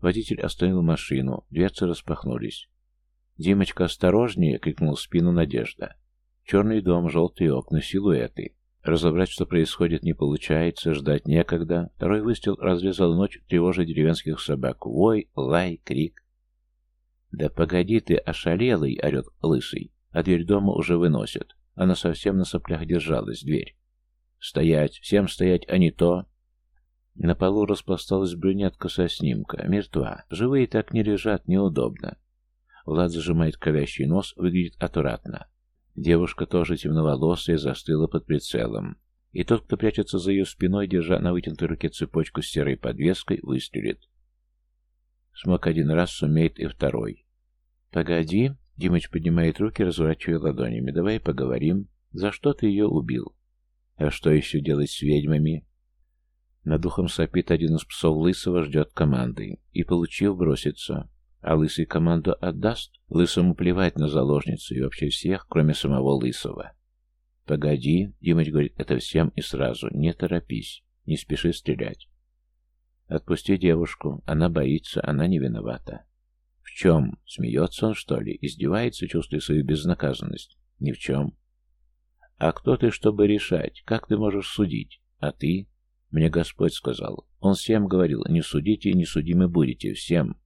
Водитель остановил машину, дверцы распахнулись. «Димочка, осторожнее!» — крикнул в спину Надежда. Черный дом, желтые окна, силуэты. Разобрать, что происходит, не получается, ждать некогда. Второй выстрел разрезал ночь, тревожа деревенских собак. Вой, лай, крик. «Да погоди ты, ошалелый!» — орет лысый. А дверь дома уже выносят. Она совсем на соплях держалась, дверь. «Стоять! Всем стоять, а не то!» На полу распласталась брюнетка со снимка. Мертва. Живые так не лежат, неудобно. Влад зажимает кровящий нос, выглядит аккуратно. Девушка тоже темноволосая, застыла под прицелом. И тот, кто прячется за ее спиной, держа на вытянутой руке цепочку с серой подвеской, выстрелит. Смог один раз, сумеет и второй. «Погоди», — Димыч поднимает руки, разворачивая ладонями, — «давай поговорим. За что ты ее убил?» «А что еще делать с ведьмами?» Над духом сопит один из псов Лысого, ждет команды. И, получив, бросится. А Лысый команду отдаст? Лысому плевать на заложницу и вообще всех, кроме самого Лысого. «Погоди», — Димыч говорит это всем и сразу, — «не торопись, не спеши стрелять». «Отпусти девушку, она боится, она не виновата». «В чем? Смеется он, что ли? Издевается, чувствуя свою безнаказанность?» «Ни в чем». «А кто ты, чтобы решать? Как ты можешь судить? А ты?» «Мне Господь сказал. Он всем говорил, не судите не судимы будете, всем».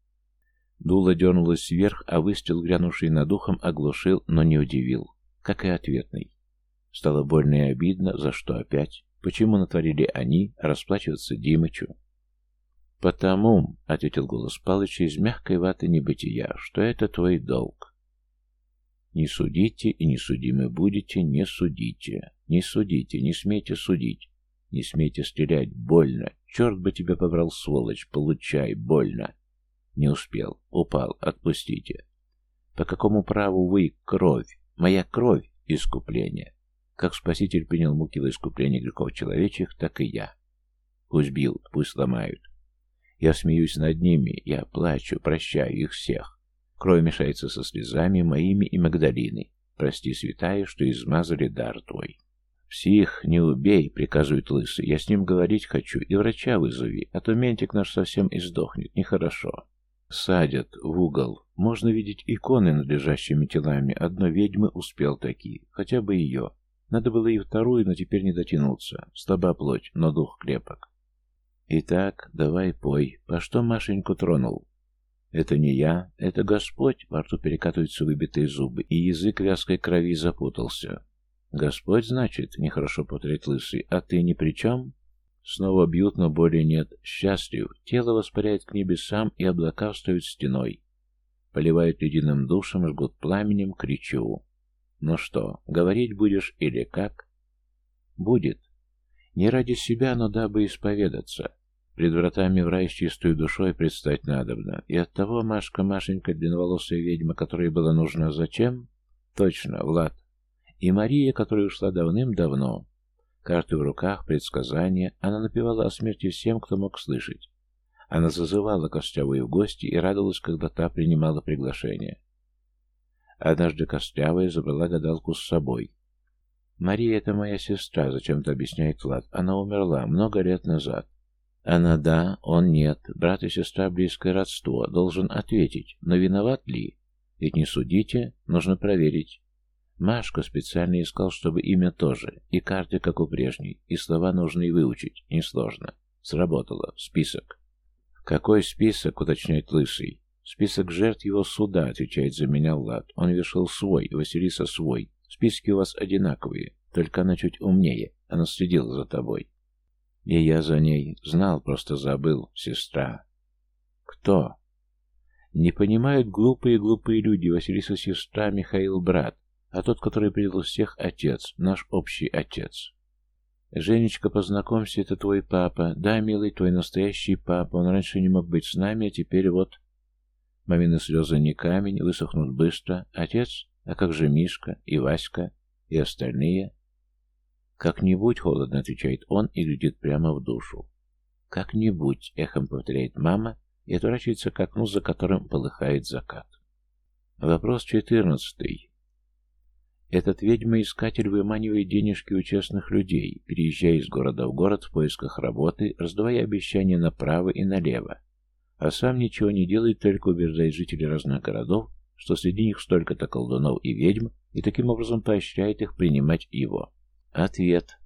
Дуло дернулось вверх, а выстрел, грянувший над ухом, оглушил, но не удивил. Как и ответный. Стало больно и обидно, за что опять? Почему натворили они, расплачиваться Димычу? «Потому», — ответил голос Палыча из мягкой ваты небытия, — «что это твой долг». «Не судите и не судимы будете, не судите. Не судите, не смейте судить. Не смейте стрелять, больно. Черт бы тебя побрал, сволочь, получай, больно». Не успел. Упал. Отпустите. По какому праву вы кровь? Моя кровь — искупление. Как Спаситель принял муки во искупление грехов человечьих, так и я. Пусть бьют, пусть ломают. Я смеюсь над ними, я плачу, прощаю их всех. Кровь мешается со слезами моими и Магдалины. Прости, святая, что измазали дар твой. «Псих, не убей!» — приказывает лысый. «Я с ним говорить хочу, и врача вызови, а то ментик наш совсем издохнет. Нехорошо». Садят в угол. Можно видеть иконы над лежащими телами. Одно ведьмы успел таки. Хотя бы ее. Надо было и вторую, но теперь не дотянуться. Слаба плоть, но дух крепок. Итак, давай пой. По что Машеньку тронул? Это не я, это Господь. Во рту перекатываются выбитые зубы, и язык вязкой крови запутался. Господь, значит, нехорошо повторять лысый, а ты ни при чем? Снова бьют, но боли нет. Счастлив. Тело воспаряет к небесам, и облака встают стеной. Поливают ледяным душем, жгут пламенем, кричу. Ну что, говорить будешь или как? Будет. Не ради себя, но дабы исповедаться. Пред вратами в рай с чистой душой предстать надобно. И от того Машка, Машенька, длинноволосая ведьма, которой было нужно зачем? Точно, Влад. И Мария, которая ушла давным-давно, Карты в руках, предсказания, она напевала о смерти всем, кто мог слышать. Она зазывала Костлявую в гости и радовалась, когда та принимала приглашение. Однажды Костлявая забрала гадалку с собой. «Мария — это моя сестра», — зачем-то объясняет Влад. «Она умерла много лет назад». Она да, он нет. Брат и сестра — близкое родство. Должен ответить. Но виноват ли? Ведь не судите, нужно проверить. Машка специально искал, чтобы имя тоже, и карты, как у прежней, и слова нужно и выучить, несложно. Сработало. Список. «Какой список?» — уточняет Лысый. «Список жертв его суда», — отвечает за меня Влад. «Он вешал свой, Василиса свой. Списки у вас одинаковые, только она чуть умнее. Она следила за тобой». «И я за ней. Знал, просто забыл. Сестра». «Кто?» «Не понимают глупые-глупые люди. Василиса сестра, Михаил брат а тот, который предал всех, отец, наш общий отец. Женечка, познакомься, это твой папа. Да, милый, твой настоящий папа. Он раньше не мог быть с нами, а теперь вот... Мамины слезы не камень, высохнут быстро. Отец? А как же Мишка и Васька и остальные? Как-нибудь, холодно отвечает он и глядит прямо в душу. Как-нибудь, эхом повторяет мама и отворачивается к окну, за которым полыхает закат. Вопрос четырнадцатый. Этот ведьма-искатель выманивает денежки у честных людей, переезжая из города в город в поисках работы, раздавая обещания направо и налево. а сам ничего не делает, только убеждает жителей разных городов, что среди них столько-то колдунов и ведьм, и таким образом поощряет их принимать его. Ответ.